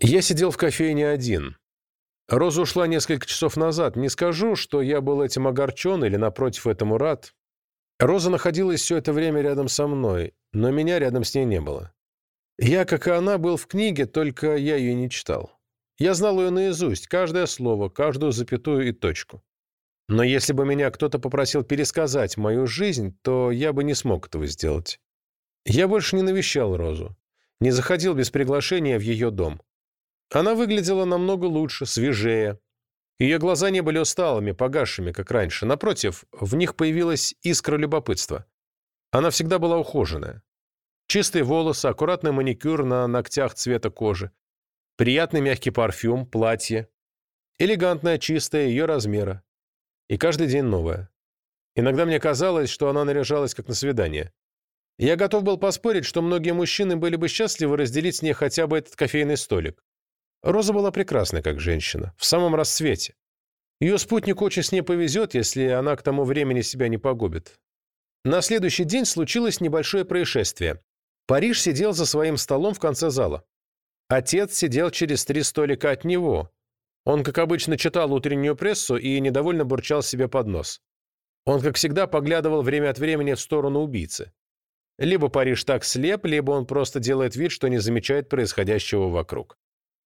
Я сидел в кофейне один. Роза ушла несколько часов назад. Не скажу, что я был этим огорчен или, напротив, этому рад. Роза находилась все это время рядом со мной, но меня рядом с ней не было. Я, как и она, был в книге, только я ее не читал. Я знал ее наизусть, каждое слово, каждую запятую и точку. Но если бы меня кто-то попросил пересказать мою жизнь, то я бы не смог этого сделать. Я больше не навещал Розу, не заходил без приглашения в ее дом. Она выглядела намного лучше, свежее. Ее глаза не были усталыми, погасшими, как раньше. Напротив, в них появилась искра любопытства. Она всегда была ухоженная. Чистые волосы, аккуратный маникюр на ногтях цвета кожи, приятный мягкий парфюм, платье, элегантное, чистое, ее размера. И каждый день новое. Иногда мне казалось, что она наряжалась как на свидание. Я готов был поспорить, что многие мужчины были бы счастливы разделить с ней хотя бы этот кофейный столик. Роза была прекрасной как женщина, в самом расцвете. Ее спутник очень с ней повезет, если она к тому времени себя не погубит. На следующий день случилось небольшое происшествие. Париж сидел за своим столом в конце зала. Отец сидел через три столика от него. Он, как обычно, читал утреннюю прессу и недовольно бурчал себе под нос. Он, как всегда, поглядывал время от времени в сторону убийцы. Либо Париж так слеп, либо он просто делает вид, что не замечает происходящего вокруг.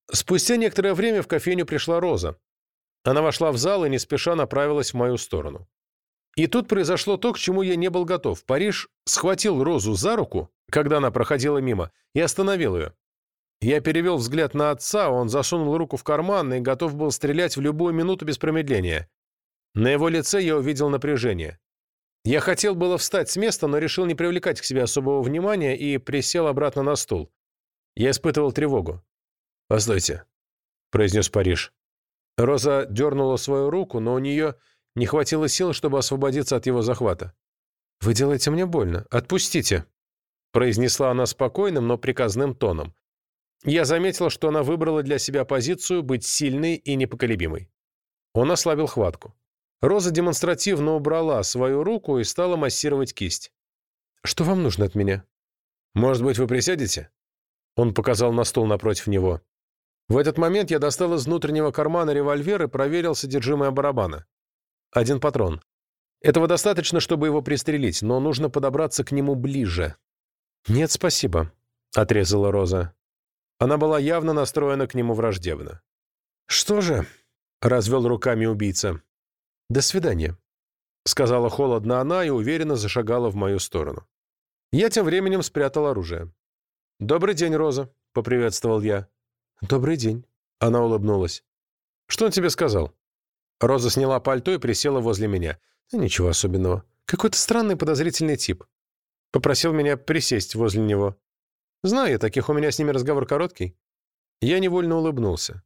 Спустя некоторое время в кофейню пришла Роза. Она вошла в зал и не спеша направилась в мою сторону. И тут произошло то, к чему я не был готов. Париж схватил Розу за руку, когда она проходила мимо, и остановил ее. Я перевел взгляд на отца, он засунул руку в карман и готов был стрелять в любую минуту без промедления. На его лице я увидел напряжение. Я хотел было встать с места, но решил не привлекать к себе особого внимания и присел обратно на стул. Я испытывал тревогу. «Постойте», — произнес Париж. Роза дернула свою руку, но у нее не хватило сил, чтобы освободиться от его захвата. «Вы делаете мне больно. Отпустите», — произнесла она спокойным, но приказным тоном. Я заметил, что она выбрала для себя позицию быть сильной и непоколебимой. Он ослабил хватку. Роза демонстративно убрала свою руку и стала массировать кисть. «Что вам нужно от меня?» «Может быть, вы присядете?» Он показал на стул напротив него. В этот момент я достал из внутреннего кармана револьвер и проверил содержимое барабана. Один патрон. Этого достаточно, чтобы его пристрелить, но нужно подобраться к нему ближе. «Нет, спасибо», — отрезала Роза. Она была явно настроена к нему враждебно. «Что же?» — развел руками убийца. «До свидания», — сказала холодно она и уверенно зашагала в мою сторону. Я тем временем спрятал оружие. «Добрый день, Роза», — поприветствовал я. «Добрый день». Она улыбнулась. «Что он тебе сказал?» Роза сняла пальто и присела возле меня. «Ничего особенного. Какой-то странный подозрительный тип. Попросил меня присесть возле него. Знаю я таких, у меня с ними разговор короткий». Я невольно улыбнулся.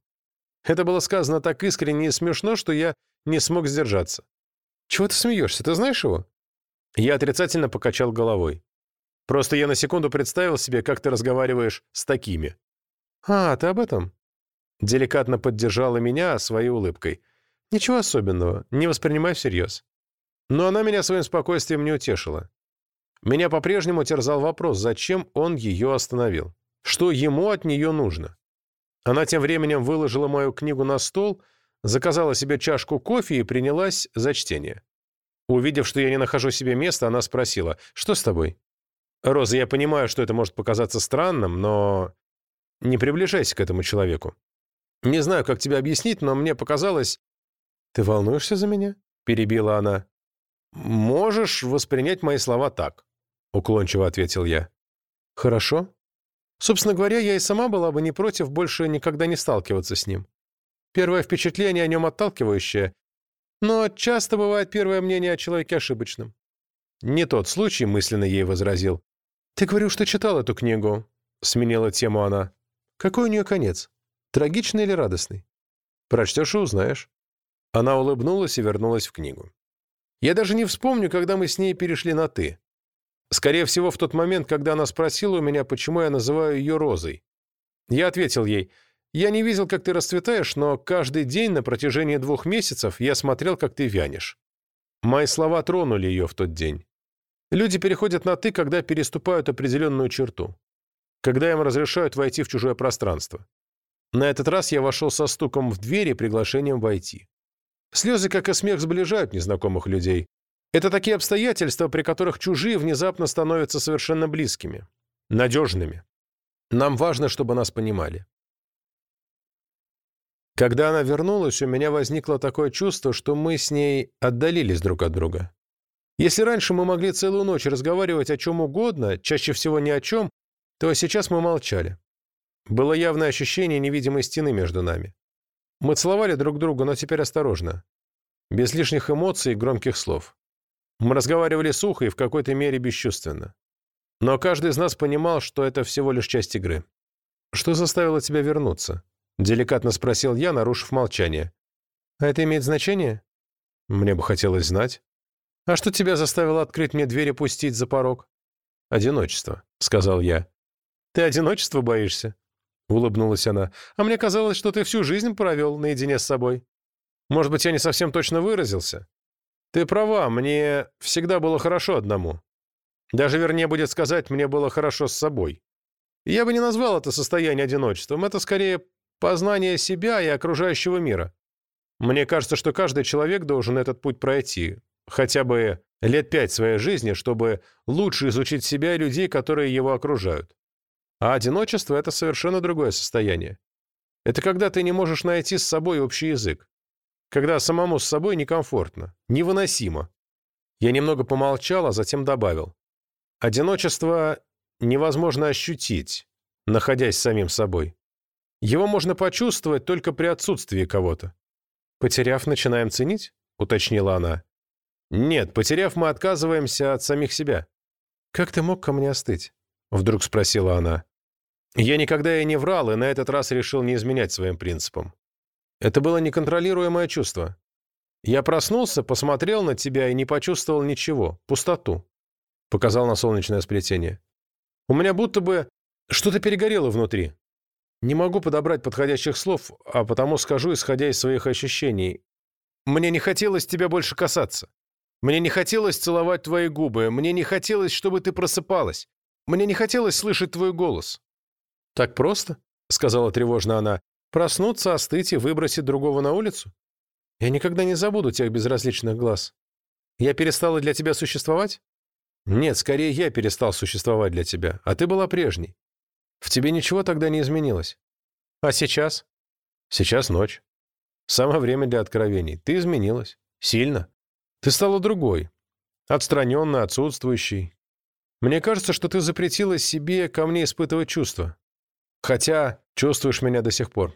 Это было сказано так искренне и смешно, что я не смог сдержаться. «Чего ты смеешься? Ты знаешь его?» Я отрицательно покачал головой. «Просто я на секунду представил себе, как ты разговариваешь с такими». «А, ты об этом?» Деликатно поддержала меня своей улыбкой. «Ничего особенного, не воспринимай всерьез». Но она меня своим спокойствием не утешила. Меня по-прежнему терзал вопрос, зачем он ее остановил. Что ему от нее нужно? Она тем временем выложила мою книгу на стол, заказала себе чашку кофе и принялась за чтение. Увидев, что я не нахожу себе места, она спросила, «Что с тобой?» «Роза, я понимаю, что это может показаться странным, но не приближайся к этому человеку. Не знаю, как тебе объяснить, но мне показалось... Ты волнуешься за меня? Перебила она. Можешь воспринять мои слова так, уклончиво ответил я. Хорошо. Собственно говоря, я и сама была бы не против больше никогда не сталкиваться с ним. Первое впечатление о нем отталкивающее, но часто бывает первое мнение о человеке ошибочным. Не тот случай, мысленно ей возразил. «Ты говорил, что читал эту книгу», — сменила тему она. Какой у нее конец? Трагичный или радостный? Прочтешь и узнаешь. Она улыбнулась и вернулась в книгу. Я даже не вспомню, когда мы с ней перешли на «ты». Скорее всего, в тот момент, когда она спросила у меня, почему я называю ее Розой. Я ответил ей, «Я не видел, как ты расцветаешь, но каждый день на протяжении двух месяцев я смотрел, как ты вянешь». Мои слова тронули ее в тот день. Люди переходят на «ты», когда переступают определенную черту когда им разрешают войти в чужое пространство. На этот раз я вошел со стуком в дверь и приглашением войти. Слезы, как и смех, сближают незнакомых людей. Это такие обстоятельства, при которых чужие внезапно становятся совершенно близкими, надежными. Нам важно, чтобы нас понимали. Когда она вернулась, у меня возникло такое чувство, что мы с ней отдалились друг от друга. Если раньше мы могли целую ночь разговаривать о чем угодно, чаще всего ни о чем, то сейчас мы молчали. Было явное ощущение невидимой стены между нами. Мы целовали друг друга, но теперь осторожно. Без лишних эмоций и громких слов. Мы разговаривали сухо и в какой-то мере бесчувственно. Но каждый из нас понимал, что это всего лишь часть игры. «Что заставило тебя вернуться?» — деликатно спросил я, нарушив молчание. «А это имеет значение?» «Мне бы хотелось знать». «А что тебя заставило открыть мне дверь и пустить за порог?» «Одиночество», — сказал я. «Ты одиночества боишься?» — улыбнулась она. «А мне казалось, что ты всю жизнь провел наедине с собой. Может быть, я не совсем точно выразился? Ты права, мне всегда было хорошо одному. Даже вернее будет сказать, мне было хорошо с собой. Я бы не назвал это состояние одиночеством. Это скорее познание себя и окружающего мира. Мне кажется, что каждый человек должен этот путь пройти, хотя бы лет пять своей жизни, чтобы лучше изучить себя и людей, которые его окружают. А одиночество – это совершенно другое состояние. Это когда ты не можешь найти с собой общий язык. Когда самому с собой некомфортно, невыносимо. Я немного помолчал, а затем добавил. Одиночество невозможно ощутить, находясь самим собой. Его можно почувствовать только при отсутствии кого-то. «Потеряв, начинаем ценить?» — уточнила она. «Нет, потеряв, мы отказываемся от самих себя». «Как ты мог ко мне остыть?» — вдруг спросила она. Я никогда и не врал, и на этот раз решил не изменять своим принципам. Это было неконтролируемое чувство. Я проснулся, посмотрел на тебя и не почувствовал ничего, пустоту. Показал на солнечное сплетение. У меня будто бы что-то перегорело внутри. Не могу подобрать подходящих слов, а потому скажу, исходя из своих ощущений. Мне не хотелось тебя больше касаться. Мне не хотелось целовать твои губы. Мне не хотелось, чтобы ты просыпалась. Мне не хотелось слышать твой голос. «Так просто?» — сказала тревожно она. «Проснуться, остыть и выбросить другого на улицу? Я никогда не забуду тех безразличных глаз. Я перестала для тебя существовать?» «Нет, скорее я перестал существовать для тебя, а ты была прежней. В тебе ничего тогда не изменилось. А сейчас?» «Сейчас ночь. Самое время для откровений. Ты изменилась. Сильно. Ты стала другой. Отстраненной, отсутствующей. Мне кажется, что ты запретила себе ко мне испытывать чувства. Хотя чувствуешь меня до сих пор.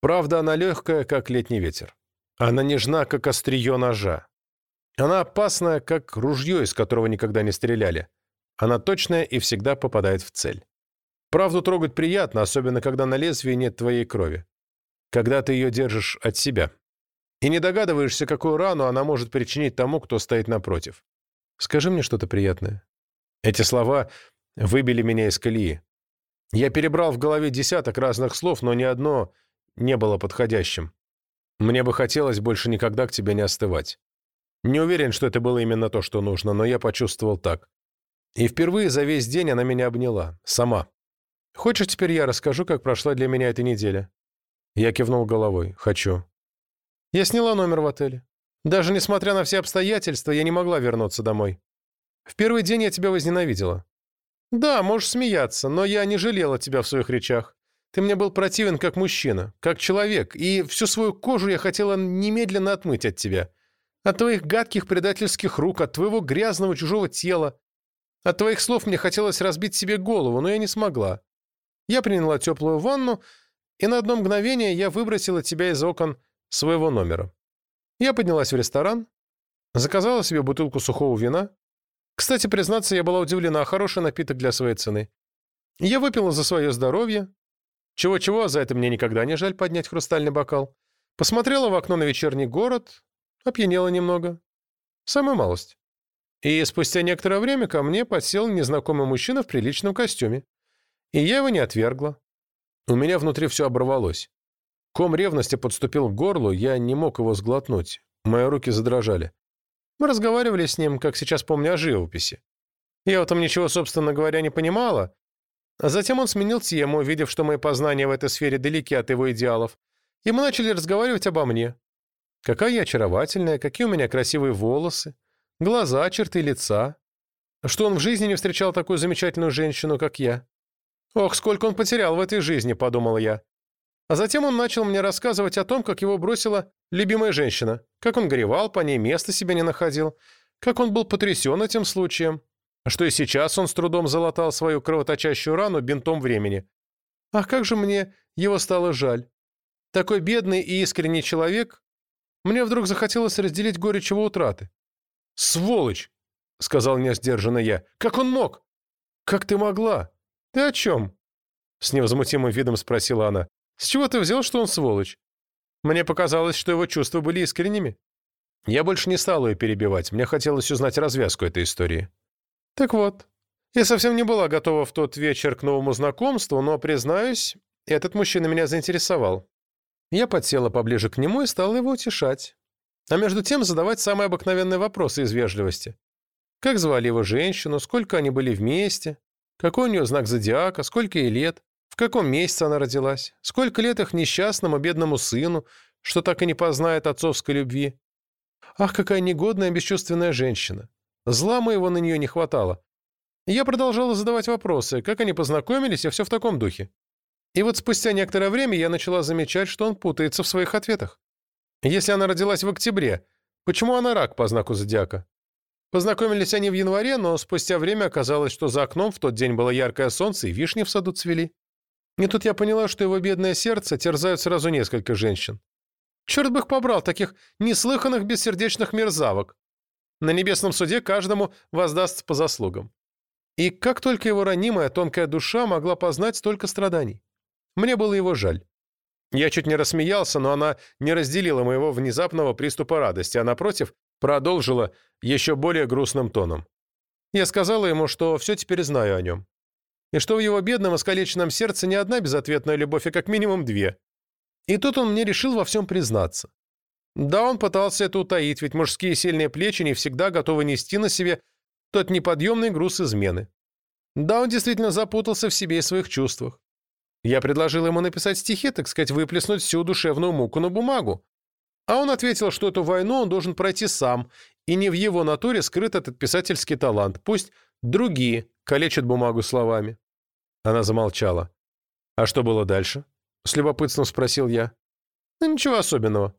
Правда, она легкая, как летний ветер. Она нежна, как острие ножа. Она опасная, как ружье, из которого никогда не стреляли. Она точная и всегда попадает в цель. Правду трогать приятно, особенно когда на лезвии нет твоей крови. Когда ты ее держишь от себя. И не догадываешься, какую рану она может причинить тому, кто стоит напротив. Скажи мне что-то приятное. Эти слова выбили меня из колеи. Я перебрал в голове десяток разных слов, но ни одно не было подходящим. Мне бы хотелось больше никогда к тебе не остывать. Не уверен, что это было именно то, что нужно, но я почувствовал так. И впервые за весь день она меня обняла. Сама. Хочешь, теперь я расскажу, как прошла для меня эта неделя?» Я кивнул головой. «Хочу». Я сняла номер в отеле. Даже несмотря на все обстоятельства, я не могла вернуться домой. В первый день я тебя возненавидела. «Да, можешь смеяться, но я не жалела тебя в своих речах. Ты мне был противен как мужчина, как человек, и всю свою кожу я хотела немедленно отмыть от тебя. От твоих гадких предательских рук, от твоего грязного чужого тела. От твоих слов мне хотелось разбить себе голову, но я не смогла. Я приняла теплую ванну, и на одно мгновение я выбросила тебя из окон своего номера. Я поднялась в ресторан, заказала себе бутылку сухого вина, кстати, признаться, я была удивлена, хороший напиток для своей цены. Я выпила за свое здоровье. Чего-чего, за это мне никогда не жаль поднять хрустальный бокал. Посмотрела в окно на вечерний город, опьянела немного. Самая малость. И спустя некоторое время ко мне подсел незнакомый мужчина в приличном костюме. И я его не отвергла. У меня внутри все оборвалось. Ком ревности подступил к горлу, я не мог его сглотнуть. Мои руки задрожали. Мы разговаривали с ним, как сейчас помню, о живописи. Я в этом ничего, собственно говоря, не понимала. А затем он сменил тему, увидев, что мои познания в этой сфере далеки от его идеалов, и мы начали разговаривать обо мне. Какая я очаровательная, какие у меня красивые волосы, глаза, черты лица. Что он в жизни не встречал такую замечательную женщину, как я. Ох, сколько он потерял в этой жизни, подумал я. А затем он начал мне рассказывать о том, как его бросила любимая женщина, как он горевал по ней, места себе не находил, как он был потрясен этим случаем, что и сейчас он с трудом залатал свою кровоточащую рану бинтом времени. Ах, как же мне его стало жаль. Такой бедный и искренний человек, мне вдруг захотелось разделить горечь его утраты. «Сволочь!» — сказал несдержанно я. «Как он мог?» «Как ты могла? Ты о чем?» С невозмутимым видом спросила она. «С чего ты взял, что он сволочь?» Мне показалось, что его чувства были искренними. Я больше не стал ее перебивать. Мне хотелось узнать развязку этой истории. Так вот, я совсем не была готова в тот вечер к новому знакомству, но, признаюсь, этот мужчина меня заинтересовал. Я подсела поближе к нему и стала его утешать. А между тем задавать самые обыкновенные вопросы из вежливости. Как звали его женщину, сколько они были вместе, какой у нее знак зодиака, сколько ей лет, в каком месяце она родилась, сколько лет их несчастному бедному сыну, что так и не познает отцовской любви. Ах, какая негодная бесчувственная женщина. Зла моего на нее не хватало. Я продолжала задавать вопросы, как они познакомились, и все в таком духе. И вот спустя некоторое время я начала замечать, что он путается в своих ответах. Если она родилась в октябре, почему она рак по знаку зодиака? Познакомились они в январе, но спустя время оказалось, что за окном в тот день было яркое солнце и вишни в саду цвели. И тут я поняла, что его бедное сердце терзают сразу несколько женщин. Черт бы их побрал, таких неслыханных бессердечных мерзавок. На небесном суде каждому воздастся по заслугам. И как только его ранимая тонкая душа могла познать столько страданий? Мне было его жаль. Я чуть не рассмеялся, но она не разделила моего внезапного приступа радости, а, напротив, продолжила еще более грустным тоном. Я сказала ему, что все теперь знаю о нем. И что в его бедном искалеченном сердце не одна безответная любовь, а как минимум две. И тут он мне решил во всем признаться. Да, он пытался это утаить, ведь мужские сильные плечи не всегда готовы нести на себе тот неподъемный груз измены. Да, он действительно запутался в себе и своих чувствах. Я предложил ему написать стихи, так сказать, выплеснуть всю душевную муку на бумагу. А он ответил, что эту войну он должен пройти сам, и не в его натуре скрыт этот писательский талант. Пусть другие калечат бумагу словами. Она замолчала. «А что было дальше?» — с любопытством спросил я. «Ну, ничего особенного.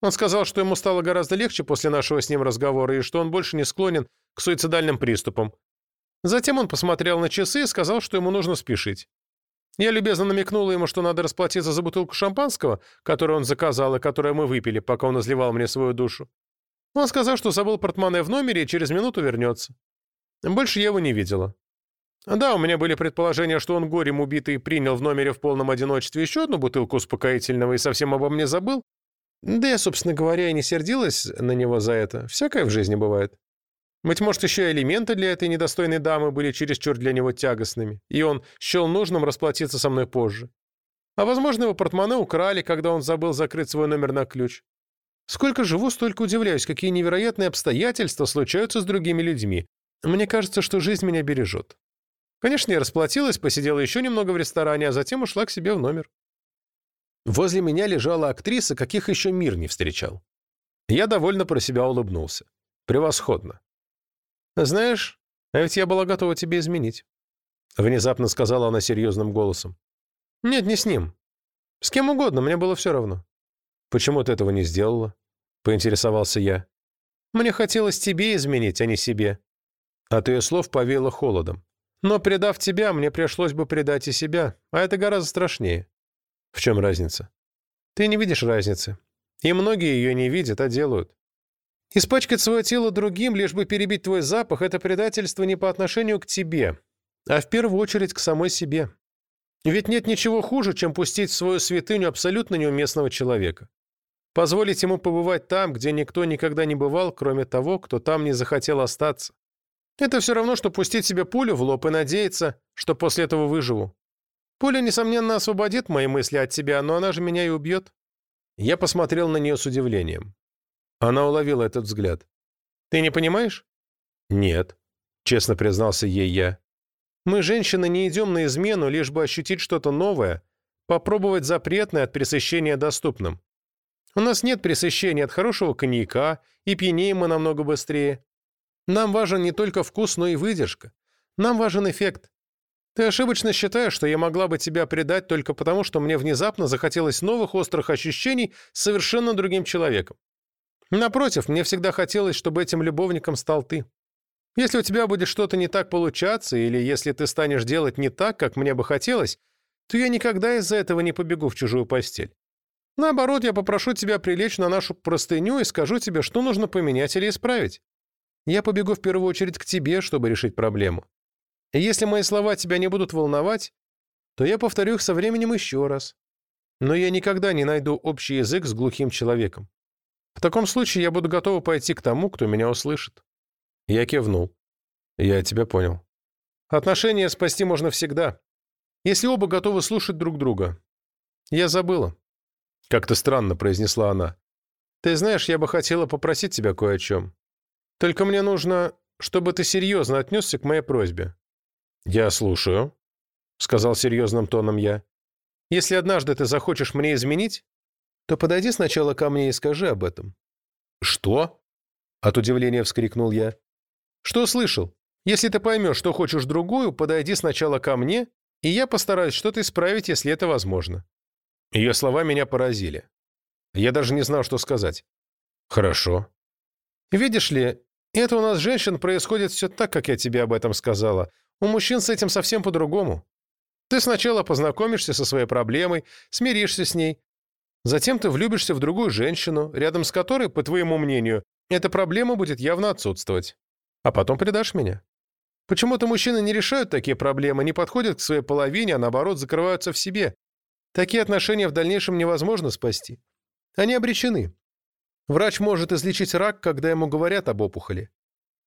Он сказал, что ему стало гораздо легче после нашего с ним разговора и что он больше не склонен к суицидальным приступам. Затем он посмотрел на часы и сказал, что ему нужно спешить. Я любезно намекнула ему, что надо расплатиться за бутылку шампанского, которую он заказал и которую мы выпили, пока он изливал мне свою душу. Он сказал, что забыл портмоне в номере и через минуту вернется. Больше я его не видела. Да, у меня были предположения, что он горем убитый принял в номере в полном одиночестве еще одну бутылку успокоительного и совсем обо мне забыл, да я, собственно говоря, и не сердилась на него за это. Всякое в жизни бывает. Быть может, еще и элементы для этой недостойной дамы были чересчур для него тягостными, и он счел нужным расплатиться со мной позже. А, возможно, его портмоне украли, когда он забыл закрыть свой номер на ключ. Сколько живу, столько удивляюсь, какие невероятные обстоятельства случаются с другими людьми. Мне кажется, что жизнь меня бережет. Конечно, я расплатилась, посидела еще немного в ресторане, а затем ушла к себе в номер. Возле меня лежала актриса, каких еще мир не встречал. Я довольно про себя улыбнулся. Превосходно. «Знаешь, а ведь я была готова тебе изменить», — внезапно сказала она серьезным голосом. «Нет, не с ним. С кем угодно, мне было все равно». «Почему ты этого не сделала?» — поинтересовался я. «Мне хотелось тебе изменить, а не себе». От ее слов повеяло холодом. «Но предав тебя, мне пришлось бы предать и себя, а это гораздо страшнее. В чем разница? Ты не видишь разницы. И многие ее не видят, а делают. Испачкать свое тело другим, лишь бы перебить твой запах, это предательство не по отношению к тебе, а в первую очередь к самой себе. Ведь нет ничего хуже, чем пустить в свою святыню абсолютно неуместного человека. Позволить ему побывать там, где никто никогда не бывал, кроме того, кто там не захотел остаться. Это все равно, что пустить себе пулю в лоб и надеяться, что после этого выживу. Пуля, несомненно, освободит мои мысли от тебя, но она же меня и убьет». Я посмотрел на нее с удивлением. Она уловила этот взгляд. «Ты не понимаешь?» «Нет», — честно признался ей я. Мы, женщины, не идем на измену, лишь бы ощутить что-то новое, попробовать запретное от пресыщения доступным. У нас нет пресыщения от хорошего коньяка, и пьянеем мы намного быстрее. Нам важен не только вкус, но и выдержка. Нам важен эффект. Ты ошибочно считаешь, что я могла бы тебя предать только потому, что мне внезапно захотелось новых острых ощущений с совершенно другим человеком. Напротив, мне всегда хотелось, чтобы этим любовником стал ты. Если у тебя будет что-то не так получаться, или если ты станешь делать не так, как мне бы хотелось, то я никогда из-за этого не побегу в чужую постель. Наоборот, я попрошу тебя прилечь на нашу простыню и скажу тебе, что нужно поменять или исправить. Я побегу в первую очередь к тебе, чтобы решить проблему. И если мои слова тебя не будут волновать, то я повторю их со временем еще раз. Но я никогда не найду общий язык с глухим человеком. В таком случае я буду готова пойти к тому, кто меня услышит». Я кивнул. «Я тебя понял. Отношения спасти можно всегда, если оба готовы слушать друг друга. Я забыла». Как-то странно произнесла она. «Ты знаешь, я бы хотела попросить тебя кое о чем. Только мне нужно, чтобы ты серьезно отнесся к моей просьбе. «Я слушаю», — сказал серьезным тоном я. «Если однажды ты захочешь мне изменить, то подойди сначала ко мне и скажи об этом». «Что?» — от удивления вскрикнул я. «Что слышал? Если ты поймешь, что хочешь другую, подойди сначала ко мне, и я постараюсь что-то исправить, если это возможно». Ее слова меня поразили. Я даже не знал, что сказать. «Хорошо». «Видишь ли, это у нас, женщин, происходит все так, как я тебе об этом сказала. У мужчин с этим совсем по-другому. Ты сначала познакомишься со своей проблемой, смиришься с ней. Затем ты влюбишься в другую женщину, рядом с которой, по твоему мнению, эта проблема будет явно отсутствовать. А потом предашь меня. Почему-то мужчины не решают такие проблемы, не подходят к своей половине, а наоборот закрываются в себе. Такие отношения в дальнейшем невозможно спасти. Они обречены. Врач может излечить рак, когда ему говорят об опухоли.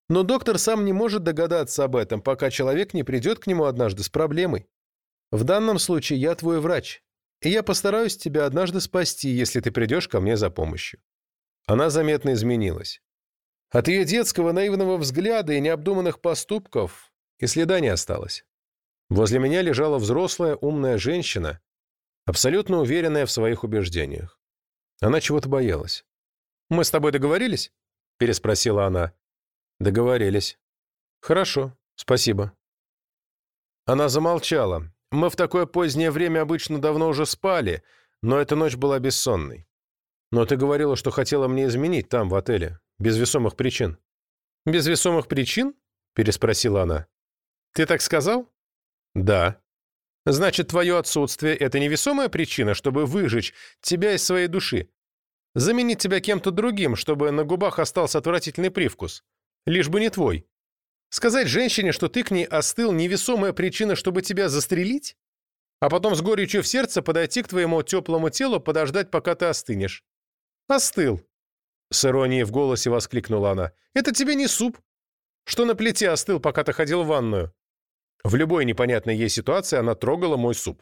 Но доктор сам не может догадаться об этом, пока человек не придет к нему однажды с проблемой. В данном случае я твой врач, и я постараюсь тебя однажды спасти, если ты придешь ко мне за помощью». Она заметно изменилась. От ее детского наивного взгляда и необдуманных поступков и следа не осталось. Возле меня лежала взрослая, умная женщина, абсолютно уверенная в своих убеждениях. Она чего-то боялась. «Мы с тобой договорились?» – переспросила она. Договорились. Хорошо, спасибо. Она замолчала. Мы в такое позднее время обычно давно уже спали, но эта ночь была бессонной. Но ты говорила, что хотела мне изменить там, в отеле, без весомых причин. Без весомых причин? Переспросила она. Ты так сказал? Да. Значит, твое отсутствие – это невесомая причина, чтобы выжечь тебя из своей души. Заменить тебя кем-то другим, чтобы на губах остался отвратительный привкус. Лишь бы не твой. Сказать женщине, что ты к ней остыл, невесомая причина, чтобы тебя застрелить? А потом с горечью в сердце подойти к твоему теплому телу, подождать, пока ты остынешь. Остыл. С иронией в голосе воскликнула она. Это тебе не суп. Что на плите остыл, пока ты ходил в ванную? В любой непонятной ей ситуации она трогала мой суп.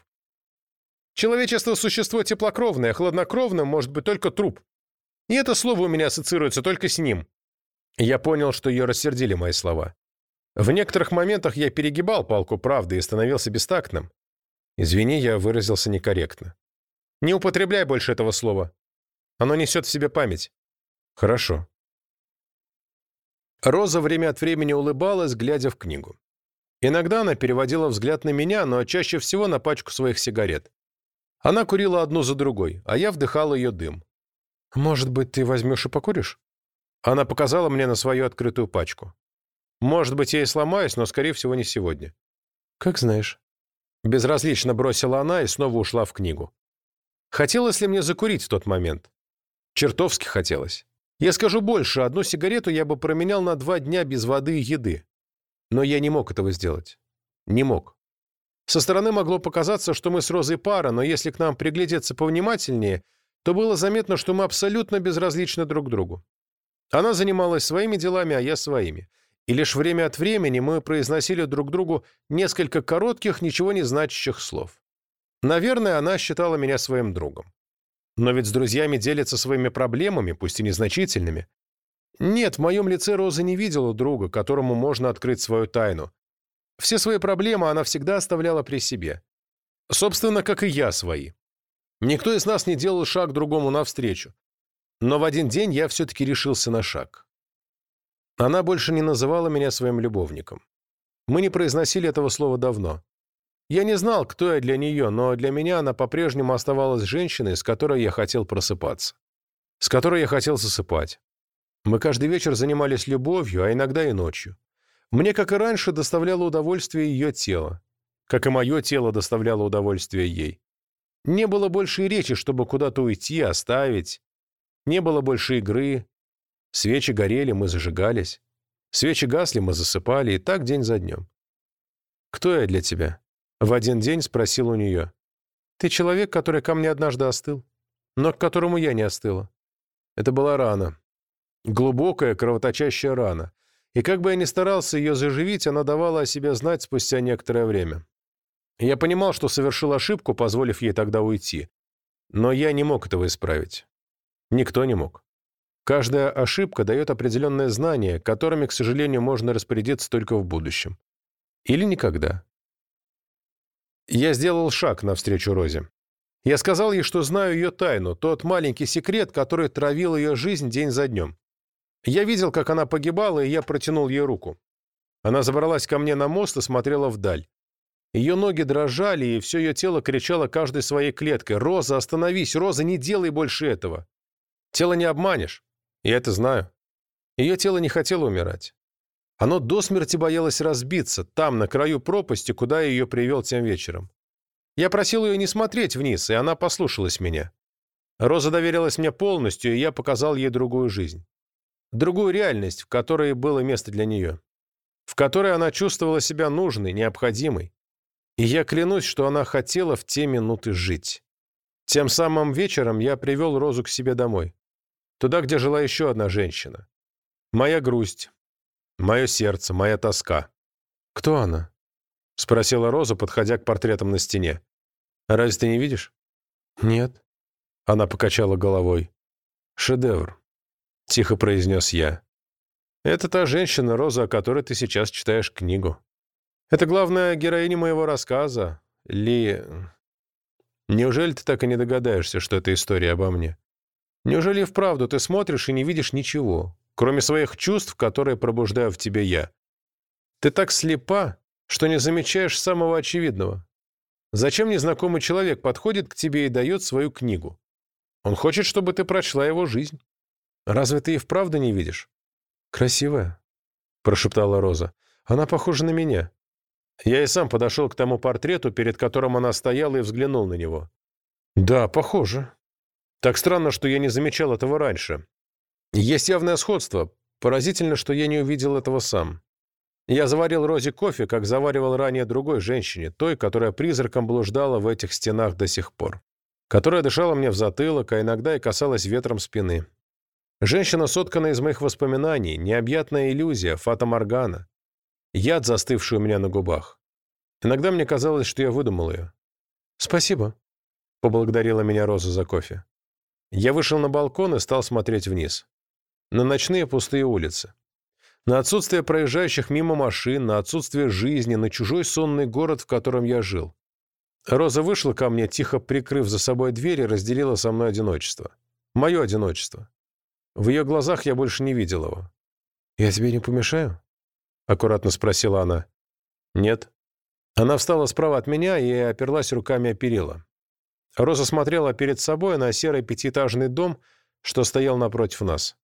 Человечество – существо теплокровное, хладнокровным может быть только труп. И это слово у меня ассоциируется только с ним. Я понял, что ее рассердили мои слова. В некоторых моментах я перегибал палку правды и становился бестактным. Извини, я выразился некорректно. Не употребляй больше этого слова. Оно несет в себе память. Хорошо. Роза время от времени улыбалась, глядя в книгу. Иногда она переводила взгляд на меня, но чаще всего на пачку своих сигарет. Она курила одну за другой, а я вдыхал ее дым. «Может быть, ты возьмешь и покуришь?» Она показала мне на свою открытую пачку. Может быть, я и сломаюсь, но, скорее всего, не сегодня. Как знаешь. Безразлично бросила она и снова ушла в книгу. Хотелось ли мне закурить в тот момент? Чертовски хотелось. Я скажу больше, одну сигарету я бы променял на два дня без воды и еды. Но я не мог этого сделать. Не мог. Со стороны могло показаться, что мы с Розой пара, но если к нам приглядеться повнимательнее, то было заметно, что мы абсолютно безразличны друг другу. Она занималась своими делами, а я своими. И лишь время от времени мы произносили друг другу несколько коротких, ничего не значащих слов. Наверное, она считала меня своим другом. Но ведь с друзьями делятся своими проблемами, пусть и незначительными. Нет, в моем лице Роза не видела друга, которому можно открыть свою тайну. Все свои проблемы она всегда оставляла при себе. Собственно, как и я свои. Никто из нас не делал шаг другому навстречу. Но в один день я все-таки решился на шаг. Она больше не называла меня своим любовником. Мы не произносили этого слова давно. Я не знал, кто я для нее, но для меня она по-прежнему оставалась женщиной, с которой я хотел просыпаться. С которой я хотел засыпать. Мы каждый вечер занимались любовью, а иногда и ночью. Мне, как и раньше, доставляло удовольствие ее тело, как и мое тело доставляло удовольствие ей. Не было больше речи, чтобы куда-то уйти, оставить. Не было больше игры. Свечи горели, мы зажигались. Свечи гасли, мы засыпали, и так день за днем. «Кто я для тебя?» В один день спросил у нее. «Ты человек, который ко мне однажды остыл, но к которому я не остыла». Это была рана. Глубокая, кровоточащая рана. И как бы я ни старался ее заживить, она давала о себе знать спустя некоторое время. Я понимал, что совершил ошибку, позволив ей тогда уйти. Но я не мог этого исправить. Никто не мог. Каждая ошибка дает определенные знания, которыми, к сожалению, можно распорядиться только в будущем. Или никогда. Я сделал шаг навстречу Розе. Я сказал ей, что знаю ее тайну, тот маленький секрет, который травил ее жизнь день за днем. Я видел, как она погибала, и я протянул ей руку. Она забралась ко мне на мост и смотрела вдаль. Ее ноги дрожали, и все ее тело кричало каждой своей клеткой. «Роза, остановись! Роза, не делай больше этого!» Тело не обманешь. Я это знаю. Ее тело не хотело умирать. Оно до смерти боялось разбиться, там, на краю пропасти, куда я ее привел тем вечером. Я просил ее не смотреть вниз, и она послушалась меня. Роза доверилась мне полностью, и я показал ей другую жизнь. Другую реальность, в которой было место для нее. В которой она чувствовала себя нужной, необходимой. И я клянусь, что она хотела в те минуты жить. Тем самым вечером я привел Розу к себе домой. Туда, где жила еще одна женщина. Моя грусть, мое сердце, моя тоска. «Кто она?» — спросила Роза, подходя к портретам на стене. «Разве ты не видишь?» «Нет». Она покачала головой. «Шедевр», — тихо произнес я. «Это та женщина, Роза, о которой ты сейчас читаешь книгу». Это главная героиня моего рассказа, Ли... Неужели ты так и не догадаешься, что это история обо мне? Неужели вправду ты смотришь и не видишь ничего, кроме своих чувств, которые пробуждаю в тебе я? Ты так слепа, что не замечаешь самого очевидного. Зачем незнакомый человек подходит к тебе и дает свою книгу? Он хочет, чтобы ты прочла его жизнь. Разве ты и вправду не видишь? Красивая, прошептала Роза. Она похожа на меня. Я и сам подошел к тому портрету, перед которым она стояла, и взглянул на него. «Да, похоже. Так странно, что я не замечал этого раньше. Есть явное сходство. Поразительно, что я не увидел этого сам. Я заварил Розе кофе, как заваривал ранее другой женщине, той, которая призраком блуждала в этих стенах до сих пор. Которая дышала мне в затылок, а иногда и касалась ветром спины. Женщина соткана из моих воспоминаний, необъятная иллюзия, фата Моргана. Яд, застывший у меня на губах. Иногда мне казалось, что я выдумал ее. «Спасибо», — поблагодарила меня Роза за кофе. Я вышел на балкон и стал смотреть вниз. На ночные пустые улицы. На отсутствие проезжающих мимо машин, на отсутствие жизни, на чужой сонный город, в котором я жил. Роза вышла ко мне, тихо прикрыв за собой дверь и разделила со мной одиночество. Мое одиночество. В ее глазах я больше не видел его. «Я тебе не помешаю?» аккуратно спросила она. «Нет». Она встала справа от меня и оперлась руками о перила. Роза смотрела перед собой на серый пятиэтажный дом, что стоял напротив нас.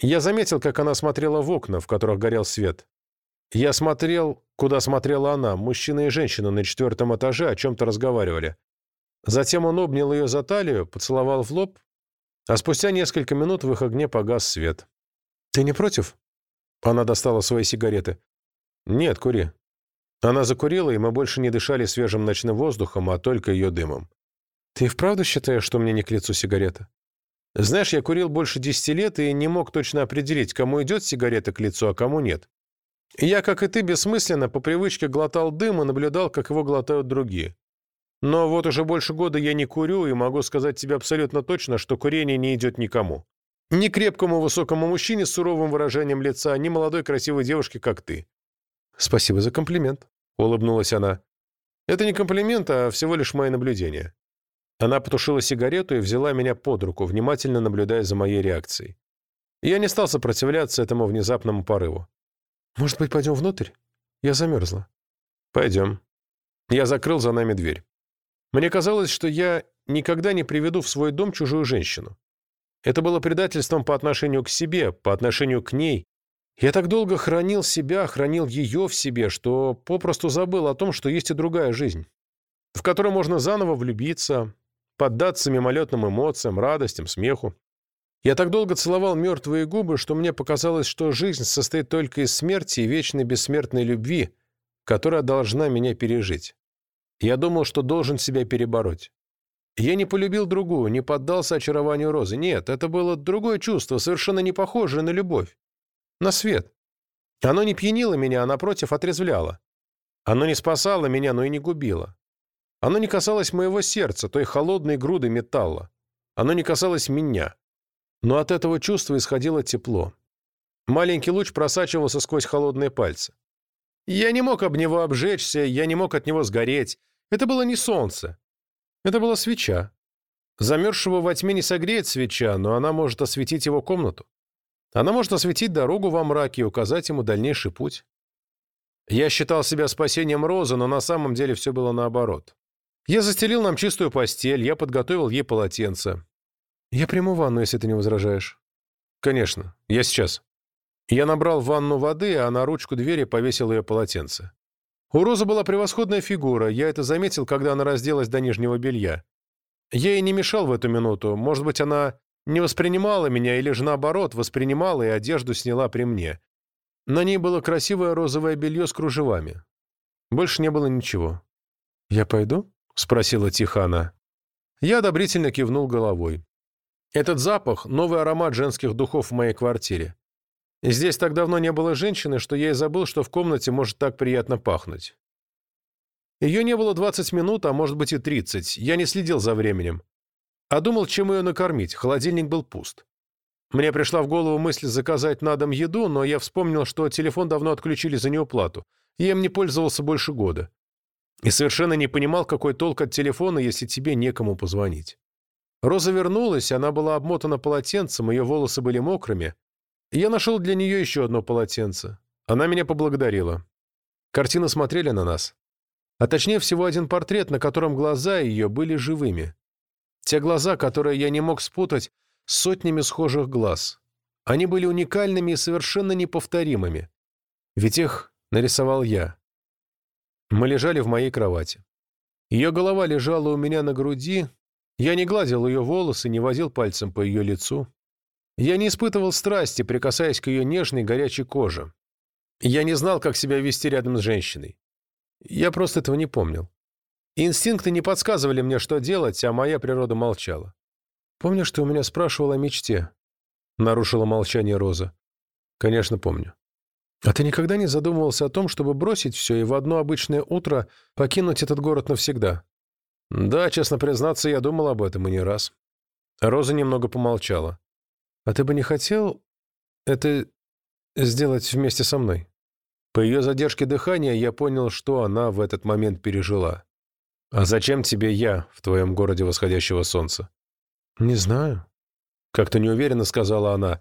Я заметил, как она смотрела в окна, в которых горел свет. Я смотрел, куда смотрела она. Мужчина и женщина на четвертом этаже о чем-то разговаривали. Затем он обнял ее за талию, поцеловал в лоб, а спустя несколько минут в их огне погас свет. «Ты не против?» Она достала свои сигареты. «Нет, кури». Она закурила, и мы больше не дышали свежим ночным воздухом, а только ее дымом. «Ты вправду считаешь, что мне не к лицу сигарета?» «Знаешь, я курил больше десяти лет и не мог точно определить, кому идет сигарета к лицу, а кому нет. Я, как и ты, бессмысленно по привычке глотал дым и наблюдал, как его глотают другие. Но вот уже больше года я не курю и могу сказать тебе абсолютно точно, что курение не идет никому. Ни крепкому высокому мужчине с суровым выражением лица, ни молодой красивой девушке, как ты. Спасибо за комплимент. — улыбнулась она. «Это не комплимент, а всего лишь мои наблюдения». Она потушила сигарету и взяла меня под руку, внимательно наблюдая за моей реакцией. Я не стал сопротивляться этому внезапному порыву. «Может быть, пойдем внутрь? Я замерзла». «Пойдем». Я закрыл за нами дверь. Мне казалось, что я никогда не приведу в свой дом чужую женщину. Это было предательством по отношению к себе, по отношению к ней. Я так долго хранил себя, хранил ее в себе, что попросту забыл о том, что есть и другая жизнь, в которой можно заново влюбиться, поддаться мимолетным эмоциям, радостям, смеху. Я так долго целовал мертвые губы, что мне показалось, что жизнь состоит только из смерти и вечной бессмертной любви, которая должна меня пережить. Я думал, что должен себя перебороть. Я не полюбил другую, не поддался очарованию Розы. Нет, это было другое чувство, совершенно не похожее на любовь. На свет. Оно не пьянило меня, а напротив отрезвляло. Оно не спасало меня, но и не губило. Оно не касалось моего сердца, той холодной груды металла. Оно не касалось меня. Но от этого чувства исходило тепло. Маленький луч просачивался сквозь холодные пальцы. Я не мог об него обжечься, я не мог от него сгореть. Это было не солнце. Это была свеча. Замерзшего во тьме не согреет свеча, но она может осветить его комнату. Она может осветить дорогу во мраке и указать ему дальнейший путь. Я считал себя спасением Розы, но на самом деле все было наоборот. Я застелил нам чистую постель, я подготовил ей полотенце. Я приму ванну, если ты не возражаешь. Конечно, я сейчас. Я набрал ванну воды, а на ручку двери повесил ее полотенце. У Розы была превосходная фигура, я это заметил, когда она разделась до нижнего белья. Я ей не мешал в эту минуту, может быть, она не воспринимала меня или же наоборот, воспринимала и одежду сняла при мне. На ней было красивое розовое белье с кружевами. Больше не было ничего. «Я пойду?» — спросила тихо она. Я одобрительно кивнул головой. Этот запах — новый аромат женских духов в моей квартире. Здесь так давно не было женщины, что я и забыл, что в комнате может так приятно пахнуть. Ее не было 20 минут, а может быть и 30. Я не следил за временем. А думал, чем ее накормить. Холодильник был пуст. Мне пришла в голову мысль заказать на дом еду, но я вспомнил, что телефон давно отключили за неуплату. Я им не пользовался больше года. И совершенно не понимал, какой толк от телефона, если тебе некому позвонить. Роза вернулась, она была обмотана полотенцем, ее волосы были мокрыми, я нашел для нее еще одно полотенце. Она меня поблагодарила. Картины смотрели на нас. А точнее всего один портрет, на котором глаза ее были живыми. Те глаза, которые я не мог спутать с сотнями схожих глаз. Они были уникальными и совершенно неповторимыми. Ведь их нарисовал я. Мы лежали в моей кровати. Ее голова лежала у меня на груди. Я не гладил ее волосы, не возил пальцем по ее лицу. Я не испытывал страсти, прикасаясь к ее нежной горячей коже. Я не знал, как себя вести рядом с женщиной. Я просто этого не помнил. Инстинкты не подсказывали мне, что делать, а моя природа молчала. «Помнишь, ты у меня спрашивал о мечте?» Нарушила молчание Роза. «Конечно, помню. А ты никогда не задумывался о том, чтобы бросить все и в одно обычное утро покинуть этот город навсегда?» «Да, честно признаться, я думал об этом и не раз». Роза немного помолчала. А ты бы не хотел это сделать вместе со мной?» По ее задержке дыхания я понял, что она в этот момент пережила. «А зачем тебе я в твоем городе восходящего солнца?» «Не знаю», — как-то неуверенно сказала она.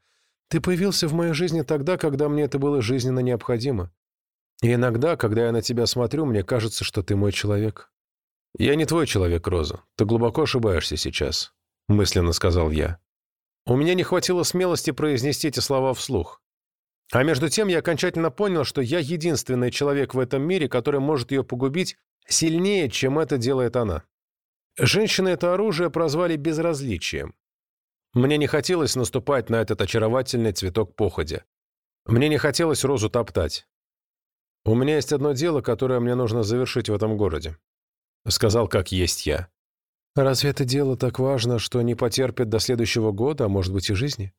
«Ты появился в моей жизни тогда, когда мне это было жизненно необходимо. И иногда, когда я на тебя смотрю, мне кажется, что ты мой человек». «Я не твой человек, Роза. Ты глубоко ошибаешься сейчас», — мысленно сказал я. У меня не хватило смелости произнести эти слова вслух. А между тем я окончательно понял, что я единственный человек в этом мире, который может ее погубить сильнее, чем это делает она. Женщины это оружие прозвали безразличием. Мне не хотелось наступать на этот очаровательный цветок походя. Мне не хотелось розу топтать. «У меня есть одно дело, которое мне нужно завершить в этом городе», — сказал как есть я. Разве это дело так важно, что не потерпит до следующего года, а может быть и жизни?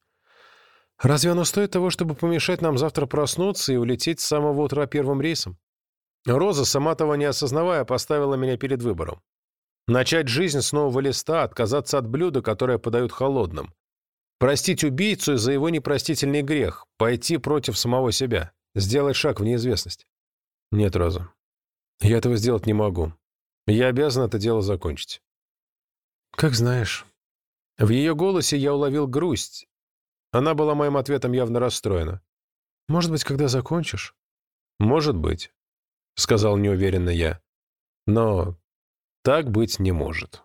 Разве оно стоит того, чтобы помешать нам завтра проснуться и улететь с самого утра первым рейсом? Роза, сама того не осознавая, поставила меня перед выбором. Начать жизнь с нового листа, отказаться от блюда, которое подают холодным. Простить убийцу за его непростительный грех, пойти против самого себя, сделать шаг в неизвестность. Нет, Роза. Я этого сделать не могу. Я обязан это дело закончить. Как знаешь. В ее голосе я уловил грусть. Она была моим ответом явно расстроена. Может быть, когда закончишь? Может быть, сказал неуверенно я. Но так быть не может.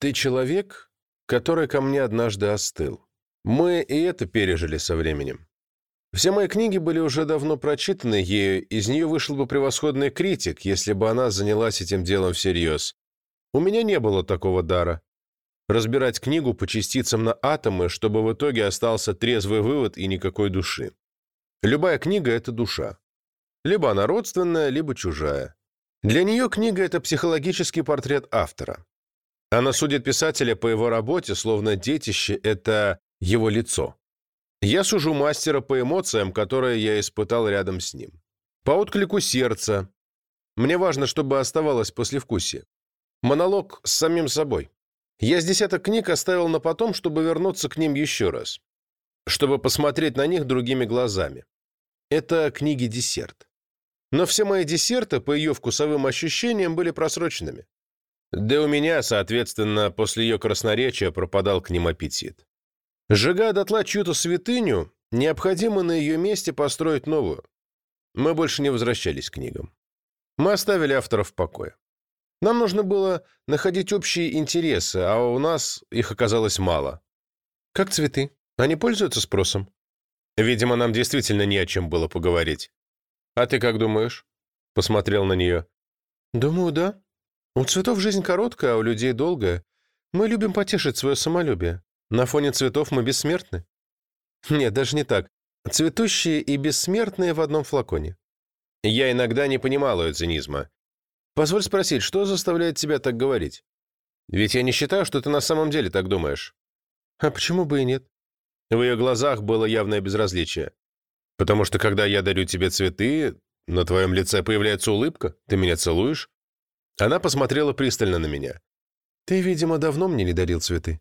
Ты человек, который ко мне однажды остыл. Мы и это пережили со временем. Все мои книги были уже давно прочитаны ею, из нее вышел бы превосходный критик, если бы она занялась этим делом всерьез. У меня не было такого дара. Разбирать книгу по частицам на атомы, чтобы в итоге остался трезвый вывод и никакой души. Любая книга — это душа. Либо она родственная, либо чужая. Для нее книга — это психологический портрет автора. Она судит писателя по его работе, словно детище — это его лицо. Я сужу мастера по эмоциям, которые я испытал рядом с ним. По отклику сердца. Мне важно, чтобы оставалось послевкусие. Монолог с самим собой. Я с десяток книг оставил на потом, чтобы вернуться к ним еще раз. Чтобы посмотреть на них другими глазами. Это книги-десерт. Но все мои десерты, по ее вкусовым ощущениям, были просроченными. Да у меня, соответственно, после ее красноречия пропадал к ним аппетит. Сжигая дотла чью-то святыню, необходимо на ее месте построить новую. Мы больше не возвращались к книгам. Мы оставили авторов в покое. Нам нужно было находить общие интересы, а у нас их оказалось мало. Как цветы? Они пользуются спросом? Видимо, нам действительно не о чем было поговорить. А ты как думаешь? Посмотрел на нее. Думаю, да. У цветов жизнь короткая, а у людей долгая. Мы любим потешить свое самолюбие. На фоне цветов мы бессмертны. Нет, даже не так. Цветущие и бессмертные в одном флаконе. Я иногда не понимал ее цинизма. Позволь спросить, что заставляет тебя так говорить? Ведь я не считаю, что ты на самом деле так думаешь. А почему бы и нет? В ее глазах было явное безразличие. Потому что, когда я дарю тебе цветы, на твоем лице появляется улыбка, ты меня целуешь. Она посмотрела пристально на меня. Ты, видимо, давно мне не дарил цветы.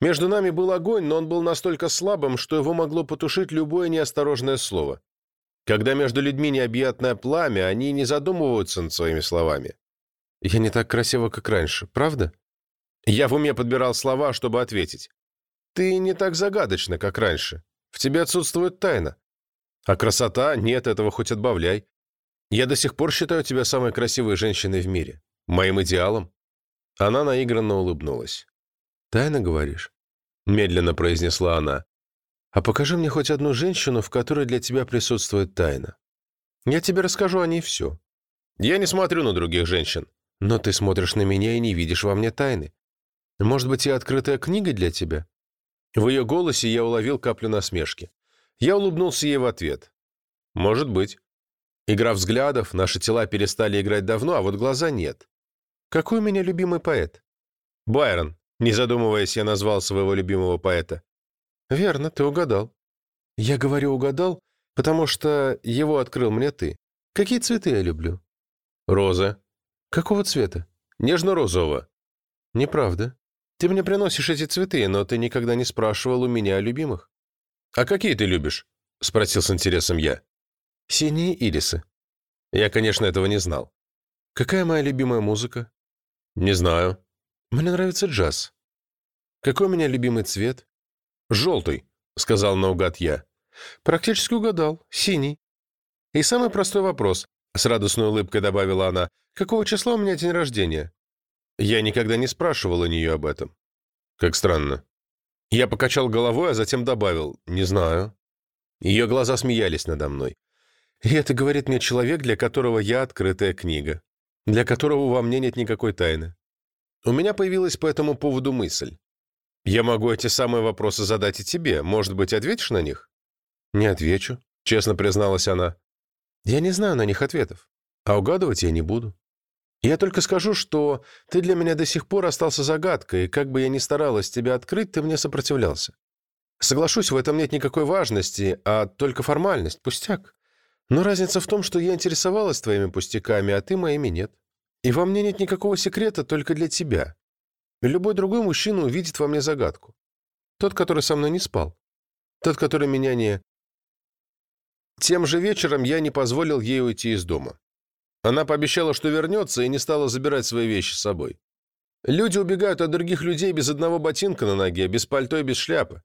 Между нами был огонь, но он был настолько слабым, что его могло потушить любое неосторожное слово. Когда между людьми необъятное пламя, они не задумываются над своими словами. «Я не так красива, как раньше, правда?» Я в уме подбирал слова, чтобы ответить. «Ты не так загадочна, как раньше. В тебе отсутствует тайна. А красота? Нет, этого хоть отбавляй. Я до сих пор считаю тебя самой красивой женщиной в мире. Моим идеалом». Она наигранно улыбнулась. «Тайна, говоришь?» — медленно произнесла она. «А покажи мне хоть одну женщину, в которой для тебя присутствует тайна. Я тебе расскажу о ней все. Я не смотрю на других женщин. Но ты смотришь на меня и не видишь во мне тайны. Может быть, я открытая книга для тебя?» В ее голосе я уловил каплю насмешки. Я улыбнулся ей в ответ. «Может быть». Игра взглядов, наши тела перестали играть давно, а вот глаза нет. Какой у меня любимый поэт? Байрон. Не задумываясь, я назвал своего любимого поэта. «Верно, ты угадал». «Я говорю «угадал», потому что его открыл мне ты. Какие цветы я люблю?» «Роза». «Какого цвета?» «Нежно-розового». «Неправда. Ты мне приносишь эти цветы, но ты никогда не спрашивал у меня о любимых». «А какие ты любишь?» — спросил с интересом я. «Синие ирисы». Я, конечно, этого не знал. «Какая моя любимая музыка?» «Не знаю». «Мне нравится джаз». «Какой у меня любимый цвет?» «Желтый», — сказал наугад я. «Практически угадал. Синий». «И самый простой вопрос», — с радостной улыбкой добавила она. «Какого числа у меня день рождения?» Я никогда не спрашивал у нее об этом. Как странно. Я покачал головой, а затем добавил «Не знаю». Ее глаза смеялись надо мной. И это говорит мне человек, для которого я открытая книга, для которого во мне нет никакой тайны. У меня появилась по этому поводу мысль. Я могу эти самые вопросы задать и тебе. Может быть, ответишь на них? Не отвечу, честно призналась она. Я не знаю на них ответов, а угадывать я не буду. Я только скажу, что ты для меня до сих пор остался загадкой, и как бы я ни старалась тебя открыть, ты мне сопротивлялся. Соглашусь, в этом нет никакой важности, а только формальность, пустяк. Но разница в том, что я интересовалась твоими пустяками, а ты моими нет. И во мне нет никакого секрета только для тебя. Любой другой мужчина увидит во мне загадку. Тот, который со мной не спал. Тот, который меня не Тем же вечером я не позволил ей уйти из дома. Она пообещала, что вернется, и не стала забирать свои вещи с собой. Люди убегают от других людей без одного ботинка на ноге, без пальто и без шляпы.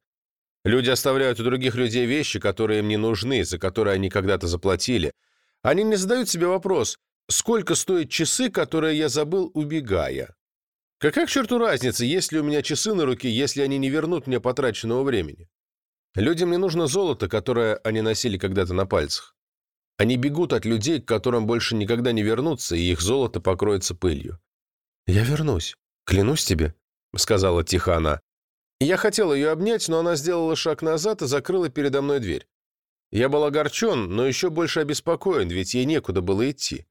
Люди оставляют у других людей вещи, которые им не нужны, за которые они когда-то заплатили. Они не задают себе вопрос, сколько стоят часы, которые я забыл, убегая. Какая к черту разница, есть ли у меня часы на руке, если они не вернут мне потраченного времени? Людям не нужно золото, которое они носили когда-то на пальцах. Они бегут от людей, к которым больше никогда не вернутся, и их золото покроется пылью. «Я вернусь», «Клянусь тебе», — сказала тихо она. Я хотел ее обнять, но она сделала шаг назад и закрыла передо мной дверь. Я был огорчен, но еще больше обеспокоен, ведь ей некуда было идти.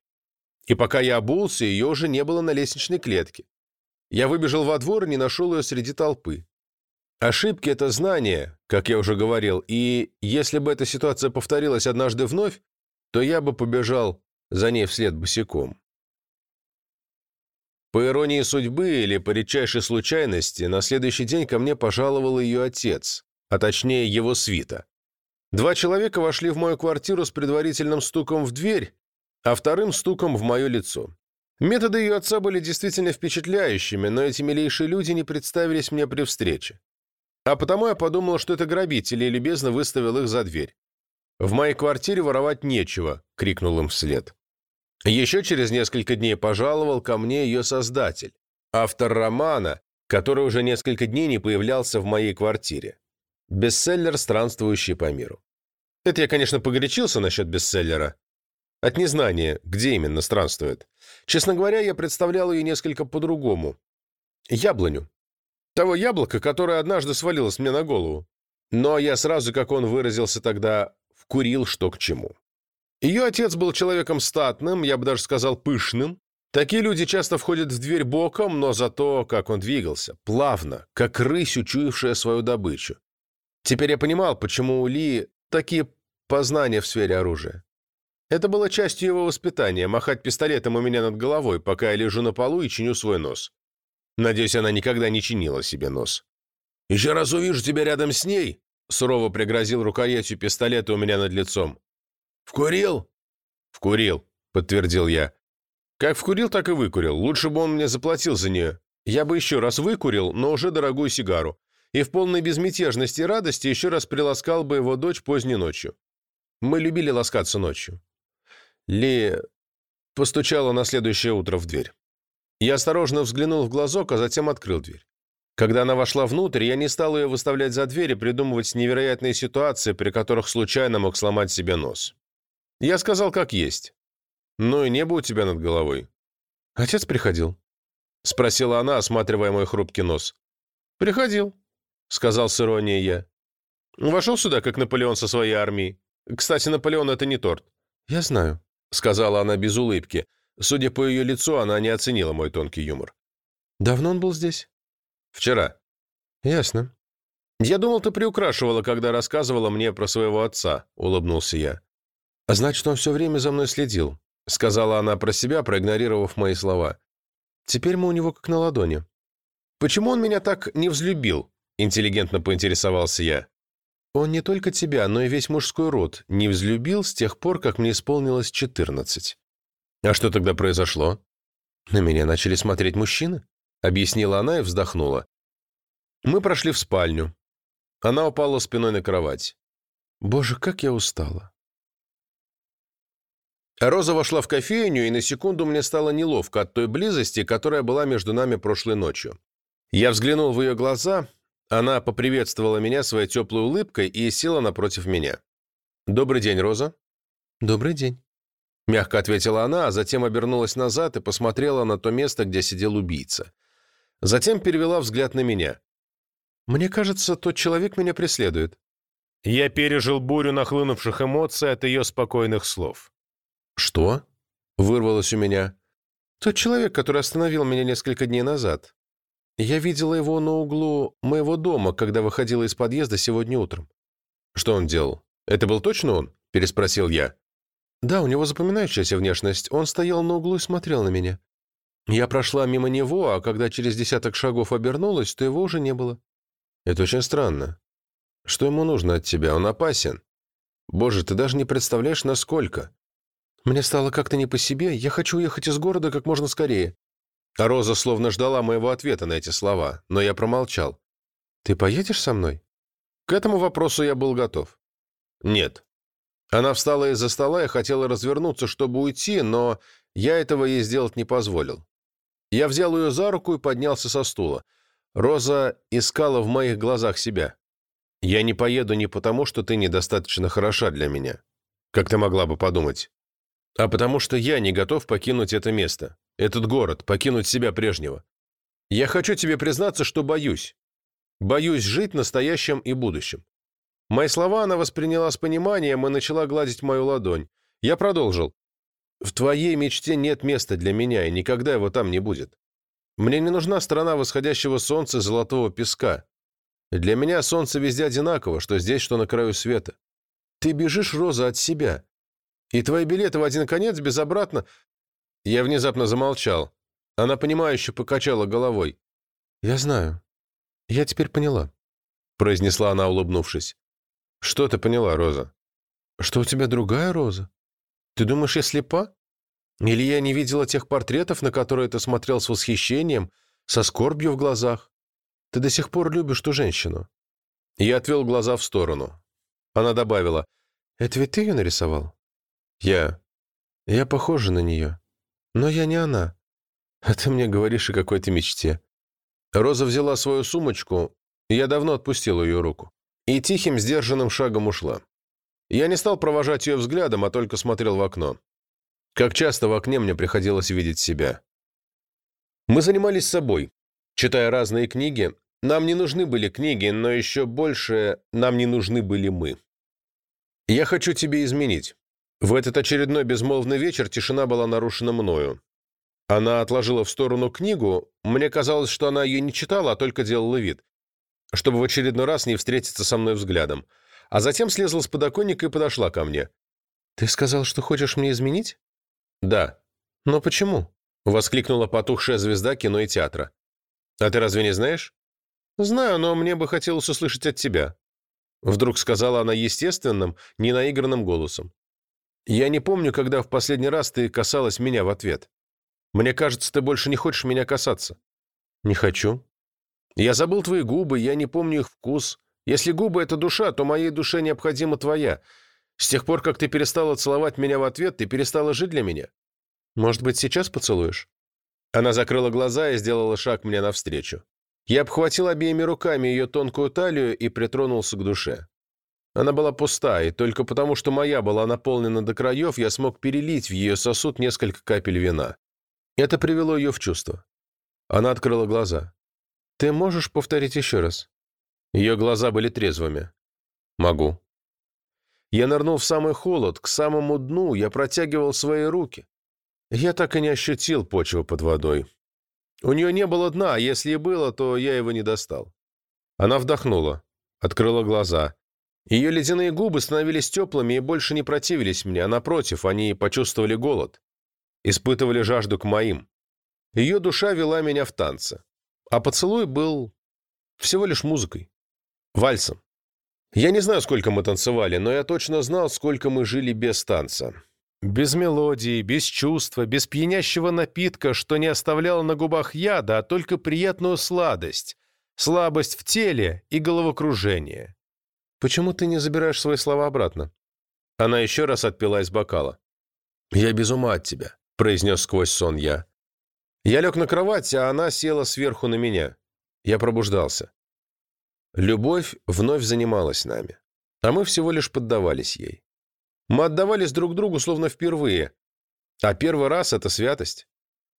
И пока я обулся, ее уже не было на лестничной клетке. Я выбежал во двор и не нашел ее среди толпы. Ошибки — это знание, как я уже говорил, и если бы эта ситуация повторилась однажды вновь, то я бы побежал за ней вслед босиком. По иронии судьбы или по редчайшей случайности, на следующий день ко мне пожаловал ее отец, а точнее его свита. Два человека вошли в мою квартиру с предварительным стуком в дверь, а вторым стуком в мое лицо. Методы ее отца были действительно впечатляющими, но эти милейшие люди не представились мне при встрече. А потому я подумал, что это грабители, и любезно выставил их за дверь. «В моей квартире воровать нечего», — крикнул им вслед. Еще через несколько дней пожаловал ко мне ее создатель, автор романа, который уже несколько дней не появлялся в моей квартире. Бестселлер, странствующий по миру. Это я, конечно, погорячился насчет бестселлера. От незнания, где именно странствует. Честно говоря, я представлял ее несколько по-другому. Яблоню. Того яблока, которое однажды свалилось мне на голову. Но я сразу, как он выразился тогда, вкурил что к чему. Ее отец был человеком статным, я бы даже сказал пышным. Такие люди часто входят в дверь боком, но зато, как он двигался, плавно, как рысь, учуявшая свою добычу. Теперь я понимал, почему у Ли такие познания в сфере оружия. Это было частью его воспитания – махать пистолетом у меня над головой, пока я лежу на полу и чиню свой нос. Надеюсь, она никогда не чинила себе нос. «Еще раз увижу тебя рядом с ней», – сурово пригрозил рукоятью пистолета у меня над лицом. «Вкурил?» «Вкурил», — подтвердил я. «Как вкурил, так и выкурил. Лучше бы он мне заплатил за нее. Я бы еще раз выкурил, но уже дорогую сигару. И в полной безмятежности и радости еще раз приласкал бы его дочь поздней ночью. Мы любили ласкаться ночью». Ли постучала на следующее утро в дверь. Я осторожно взглянул в глазок, а затем открыл дверь. Когда она вошла внутрь, я не стал ее выставлять за дверь и придумывать невероятные ситуации, при которых случайно мог сломать себе нос. Я сказал, как есть. Ну и небо у тебя над головой. Отец приходил. Спросила она, осматривая мой хрупкий нос. Приходил, сказал с иронией я. Вошел сюда, как Наполеон со своей армией. Кстати, Наполеон — это не торт. Я знаю, сказала она без улыбки. Судя по ее лицу, она не оценила мой тонкий юмор. Давно он был здесь? Вчера. Ясно. Я думал, ты приукрашивала, когда рассказывала мне про своего отца, улыбнулся я. А «Значит, он все время за мной следил», — сказала она про себя, проигнорировав мои слова. «Теперь мы у него как на ладони». «Почему он меня так не взлюбил?» — интеллигентно поинтересовался я. «Он не только тебя, но и весь мужской род не взлюбил с тех пор, как мне исполнилось четырнадцать». «А что тогда произошло?» «На меня начали смотреть мужчины», — объяснила она и вздохнула. Мы прошли в спальню. Она упала спиной на кровать. «Боже, как я устала!» Роза вошла в кофейню, и на секунду мне стало неловко от той близости, которая была между нами прошлой ночью. Я взглянул в ее глаза, она поприветствовала меня своей теплой улыбкой и села напротив меня. «Добрый день, Роза». «Добрый день», — мягко ответила она, а затем обернулась назад и посмотрела на то место, где сидел убийца. Затем перевела взгляд на меня. «Мне кажется, тот человек меня преследует». Я пережил бурю нахлынувших эмоций от ее спокойных слов. «Что?» — вырвалось у меня. «Тот человек, который остановил меня несколько дней назад. Я видела его на углу моего дома, когда выходила из подъезда сегодня утром». «Что он делал? Это был точно он?» — переспросил я. «Да, у него запоминающаяся внешность. Он стоял на углу и смотрел на меня. Я прошла мимо него, а когда через десяток шагов обернулась, то его уже не было». «Это очень странно. Что ему нужно от тебя? Он опасен?» Боже, ты даже не представляешь, насколько. Мне стало как-то не по себе. Я хочу уехать из города как можно скорее. Роза словно ждала моего ответа на эти слова, но я промолчал. Ты поедешь со мной? К этому вопросу я был готов. Нет. Она встала из-за стола и хотела развернуться, чтобы уйти, но я этого ей сделать не позволил. Я взял ее за руку и поднялся со стула. Роза искала в моих глазах себя. «Я не поеду не потому, что ты недостаточно хороша для меня, как ты могла бы подумать, а потому что я не готов покинуть это место, этот город, покинуть себя прежнего. Я хочу тебе признаться, что боюсь. Боюсь жить настоящим и будущим. Мои слова она восприняла с пониманием и начала гладить мою ладонь. Я продолжил. «В твоей мечте нет места для меня, и никогда его там не будет. Мне не нужна страна восходящего солнца золотого песка. Для меня солнце везде одинаково, что здесь, что на краю света. Ты бежишь, Роза, от себя. И твои билеты в один конец без обратно...» Я внезапно замолчал. Она, понимающе покачала головой. «Я знаю. Я теперь поняла», — произнесла она, улыбнувшись. «Что ты поняла, Роза?» «Что у тебя другая Роза? Ты думаешь, я слепа? Или я не видела тех портретов, на которые ты смотрел с восхищением, со скорбью в глазах? Ты до сих пор любишь ту женщину?» Я отвел глаза в сторону. Она добавила, «Это ведь ты ее нарисовал?» «Я. Я похожа на нее. Но я не она. А ты мне говоришь о какой-то мечте». Роза взяла свою сумочку, я давно отпустил ее руку и тихим, сдержанным шагом ушла. Я не стал провожать ее взглядом, а только смотрел в окно. Как часто в окне мне приходилось видеть себя. Мы занимались собой, читая разные книги. Нам не нужны были книги, но еще больше нам не нужны были мы. «Я хочу тебе изменить». В этот очередной безмолвный вечер тишина была нарушена мною. Она отложила в сторону книгу. Мне казалось, что она ее не читала, а только делала вид чтобы в очередной раз не встретиться со мной взглядом. А затем слезла с подоконника и подошла ко мне. «Ты сказал, что хочешь мне изменить?» «Да». «Но почему?» — воскликнула потухшая звезда кино и театра. «А ты разве не знаешь?» «Знаю, но мне бы хотелось услышать от тебя». Вдруг сказала она естественным, ненаигранным голосом. «Я не помню, когда в последний раз ты касалась меня в ответ. Мне кажется, ты больше не хочешь меня касаться». «Не хочу», я забыл твои губы, я не помню их вкус. Если губы — это душа, то моей душе необходима твоя. С тех пор, как ты перестала целовать меня в ответ, ты перестала жить для меня. Может быть, сейчас поцелуешь?» Она закрыла глаза и сделала шаг мне навстречу. Я обхватил обеими руками ее тонкую талию и притронулся к душе. Она была пуста, и только потому, что моя была наполнена до краев, я смог перелить в ее сосуд несколько капель вина. Это привело ее в чувство. Она открыла глаза. «Ты можешь повторить еще раз?» Ее глаза были трезвыми. «Могу». Я нырнул в самый холод, к самому дну, я протягивал свои руки. Я так и не ощутил почву под водой. У нее не было дна, а если и было, то я его не достал. Она вдохнула, открыла глаза. Ее ледяные губы становились теплыми и больше не противились мне, а напротив, они почувствовали голод. Испытывали жажду к моим. Ее душа вела меня в танце. А поцелуй был всего лишь музыкой. Вальсом. Я не знаю, сколько мы танцевали, но я точно знал, сколько мы жили без танца. Без мелодии, без чувства, без пьянящего напитка, что не оставляло на губах яда, а только приятную сладость, слабость в теле и головокружение. «Почему ты не забираешь свои слова обратно?» Она еще раз отпила из бокала. «Я без ума от тебя», — произнес сквозь сон я. Я лег на кровать, а она села сверху на меня. Я пробуждался. Любовь вновь занималась нами, а мы всего лишь поддавались ей. Мы отдавались друг другу словно впервые, а первый раз — это святость.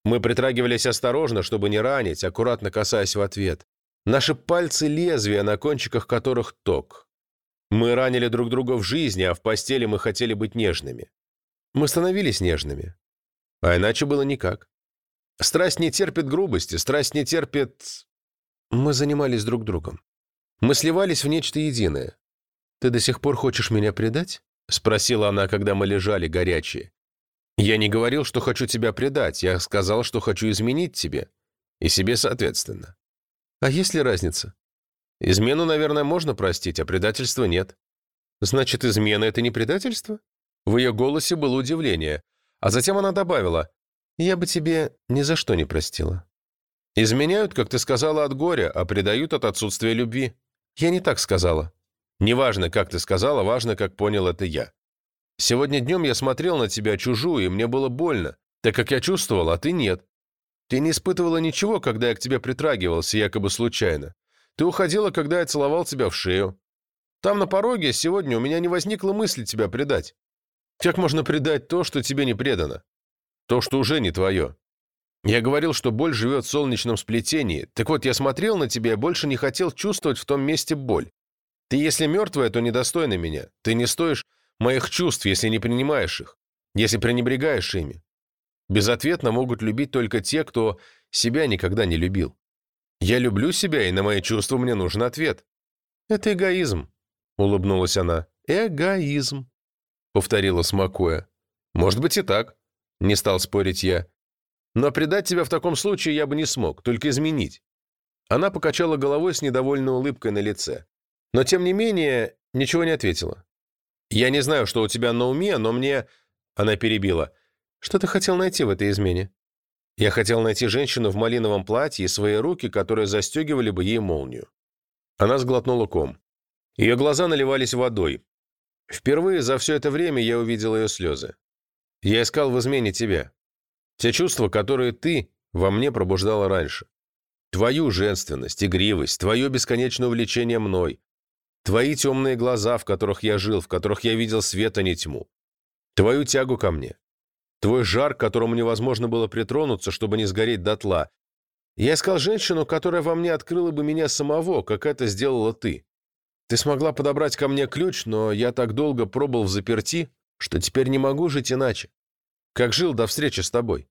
Мы притрагивались осторожно, чтобы не ранить, аккуратно касаясь в ответ. Наши пальцы — лезвия, на кончиках которых ток. Мы ранили друг друга в жизни, а в постели мы хотели быть нежными. Мы становились нежными. А иначе было никак. Страсть не терпит грубости, страсть не терпит... Мы занимались друг другом. Мы сливались в нечто единое. «Ты до сих пор хочешь меня предать?» — спросила она, когда мы лежали горячие. «Я не говорил, что хочу тебя предать. Я сказал, что хочу изменить тебе. И себе соответственно». «А есть ли разница?» «Измену, наверное, можно простить, а предательство нет». Значит, измена — это не предательство? В ее голосе было удивление, а затем она добавила, «Я бы тебе ни за что не простила». «Изменяют, как ты сказала, от горя, а предают от отсутствия любви». «Я не так сказала». «Неважно, как ты сказала, важно, как понял это я. Сегодня днем я смотрел на тебя чужую, и мне было больно, так как я чувствовал, а ты нет. Ты не испытывала ничего, когда я к тебе притрагивался, якобы случайно. Ты уходила, когда я целовал тебя в шею. Там на пороге сегодня у меня не возникло мысли тебя предать. Как можно предать то, что тебе не предано? То, что уже не твое. Я говорил, что боль живет в солнечном сплетении. Так вот, я смотрел на тебя и больше не хотел чувствовать в том месте боль. Ты, если мертвая, то недостойна меня. Ты не стоишь моих чувств, если не принимаешь их, если пренебрегаешь ими. Безответно могут любить только те, кто себя никогда не любил. Я люблю себя, и на мои чувства мне нужен ответ. Это эгоизм, — улыбнулась она. Эгоизм повторила смакуя. «Может быть и так», — не стал спорить я. «Но предать тебя в таком случае я бы не смог, только изменить». Она покачала головой с недовольной улыбкой на лице. Но, тем не менее, ничего не ответила. «Я не знаю, что у тебя на уме, но мне...» Она перебила. «Что ты хотел найти в этой измене?» «Я хотел найти женщину в малиновом платье и свои руки, которые застегивали бы ей молнию». Она сглотнула ком. Ее глаза наливались водой. Впервые за все это время я увидел ее слезы. Я искал в измене тебя. Те чувства, которые ты во мне пробуждала раньше. Твою женственность, игривость, твое бесконечное увлечение мной. Твои темные глаза, в которых я жил, в которых я видел свет, а не тьму. Твою тягу ко мне. Твой жар, к которому невозможно было притронуться, чтобы не сгореть дотла. Я искал женщину, которая во мне открыла бы меня самого, как это сделала ты. Ты смогла подобрать ко мне ключ, но я так долго пробыл в заперти, что теперь не могу жить иначе. Как жил до встречи с тобой.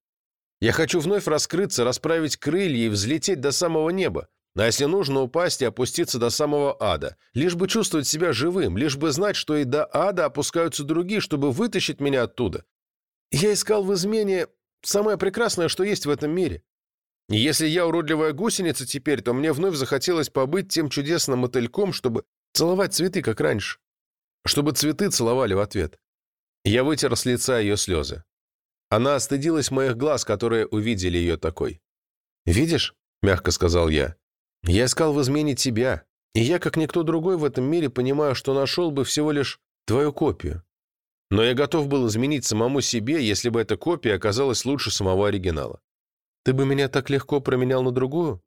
Я хочу вновь раскрыться, расправить крылья и взлететь до самого неба. А если нужно, упасть и опуститься до самого ада. Лишь бы чувствовать себя живым, лишь бы знать, что и до ада опускаются другие, чтобы вытащить меня оттуда. Я искал в измене самое прекрасное, что есть в этом мире. Если я уродливая гусеница теперь, то мне вновь захотелось побыть тем чудесным мотыльком, чтобы Целовать цветы, как раньше. Чтобы цветы целовали в ответ. Я вытер с лица ее слезы. Она остыдилась моих глаз, которые увидели ее такой. «Видишь?» — мягко сказал я. «Я искал в измене тебя, и я, как никто другой в этом мире, понимаю, что нашел бы всего лишь твою копию. Но я готов был изменить самому себе, если бы эта копия оказалась лучше самого оригинала. Ты бы меня так легко променял на другую?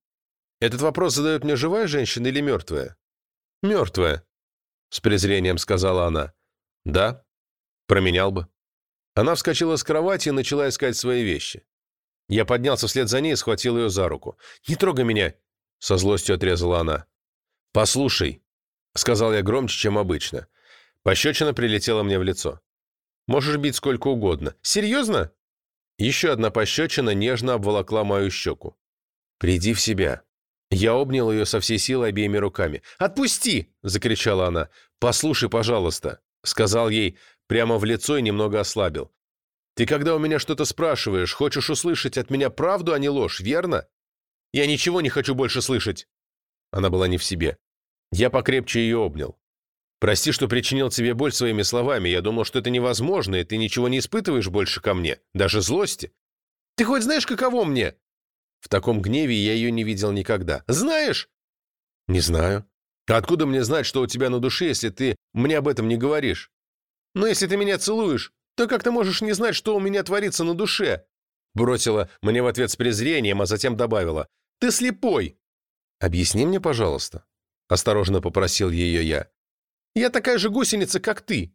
Этот вопрос задает мне живая женщина или мертвая? «Мертвая», — с презрением сказала она. «Да, променял бы». Она вскочила с кровати и начала искать свои вещи. Я поднялся вслед за ней и схватил ее за руку. «Не трогай меня!» — со злостью отрезала она. «Послушай», — сказал я громче, чем обычно. Пощечина прилетела мне в лицо. «Можешь бить сколько угодно. Серьезно?» Еще одна пощечина нежно обволокла мою щеку. «Приди в себя», я обнял ее со всей силы обеими руками. «Отпусти!» – закричала она. «Послушай, пожалуйста», – сказал ей прямо в лицо и немного ослабил. «Ты когда у меня что-то спрашиваешь, хочешь услышать от меня правду, а не ложь, верно? Я ничего не хочу больше слышать!» Она была не в себе. Я покрепче ее обнял. «Прости, что причинил тебе боль своими словами. Я думал, что это невозможно, и ты ничего не испытываешь больше ко мне, даже злости. Ты хоть знаешь, каково мне?» В таком гневе я ее не видел никогда. «Знаешь?» «Не знаю. Откуда мне знать, что у тебя на душе, если ты мне об этом не говоришь? Но если ты меня целуешь, то как ты можешь не знать, что у меня творится на душе?» Бросила мне в ответ с презрением, а затем добавила. «Ты слепой!» «Объясни мне, пожалуйста», — осторожно попросил ее я. «Я такая же гусеница, как ты.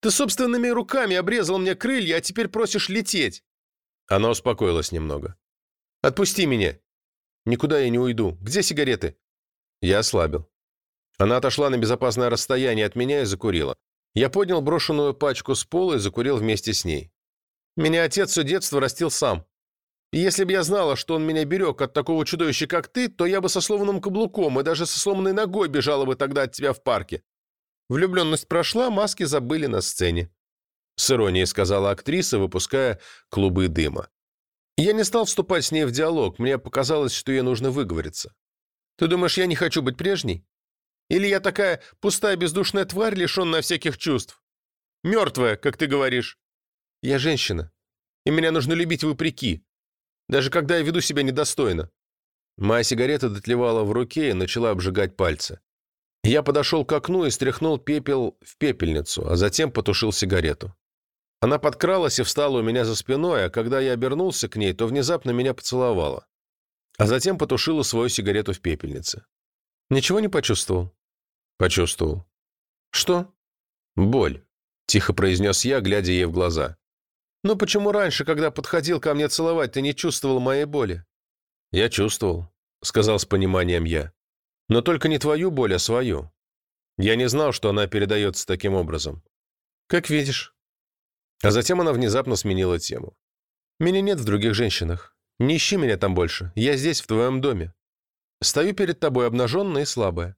Ты собственными руками обрезал мне крылья, а теперь просишь лететь». Она успокоилась немного. Отпусти меня. Никуда я не уйду. Где сигареты?» Я ослабил. Она отошла на безопасное расстояние от меня и закурила. Я поднял брошенную пачку с пола и закурил вместе с ней. Меня отец все детство растил сам. И если бы я знала, что он меня берег от такого чудовища, как ты, то я бы со сломанным каблуком и даже со сломанной ногой бежала бы тогда от тебя в парке. Влюбленность прошла, маски забыли на сцене. С иронией сказала актриса, выпуская клубы дыма. Я не стал вступать с ней в диалог, мне показалось, что ей нужно выговориться. Ты думаешь, я не хочу быть прежней? Или я такая пустая бездушная тварь, лишенная всяких чувств? Мертвая, как ты говоришь. Я женщина, и меня нужно любить вопреки, даже когда я веду себя недостойно. Моя сигарета дотлевала в руке и начала обжигать пальцы. Я подошел к окну и стряхнул пепел в пепельницу, а затем потушил сигарету. Она подкралась и встала у меня за спиной, а когда я обернулся к ней, то внезапно меня поцеловала. А затем потушила свою сигарету в пепельнице. Ничего не почувствовал? Почувствовал. Что? Боль, тихо произнес я, глядя ей в глаза. Но почему раньше, когда подходил ко мне целовать, ты не чувствовал моей боли? Я чувствовал, сказал с пониманием я. Но только не твою боль, а свою. Я не знал, что она передается таким образом. Как видишь. А затем она внезапно сменила тему. Меня нет в других женщинах. Не ищи меня там больше. Я здесь, в твоем доме. Стою перед тобой обнаженная и слабая.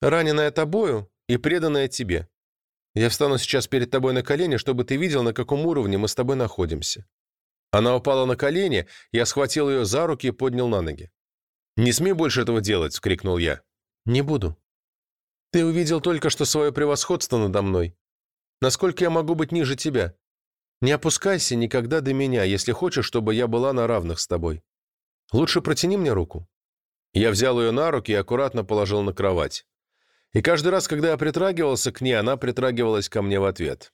Раненая тобою и преданная тебе. Я встану сейчас перед тобой на колени, чтобы ты видел, на каком уровне мы с тобой находимся». Она упала на колени, я схватил ее за руки и поднял на ноги. «Не смей больше этого делать!» — вскрикнул я. «Не буду. Ты увидел только что свое превосходство надо мной. Насколько я могу быть ниже тебя? Не опускайся никогда до меня, если хочешь, чтобы я была на равных с тобой. Лучше протяни мне руку». Я взял ее на руки и аккуратно положил на кровать. И каждый раз, когда я притрагивался к ней, она притрагивалась ко мне в ответ.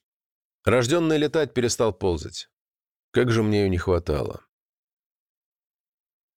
Рожденный летать перестал ползать. Как же мне ее не хватало.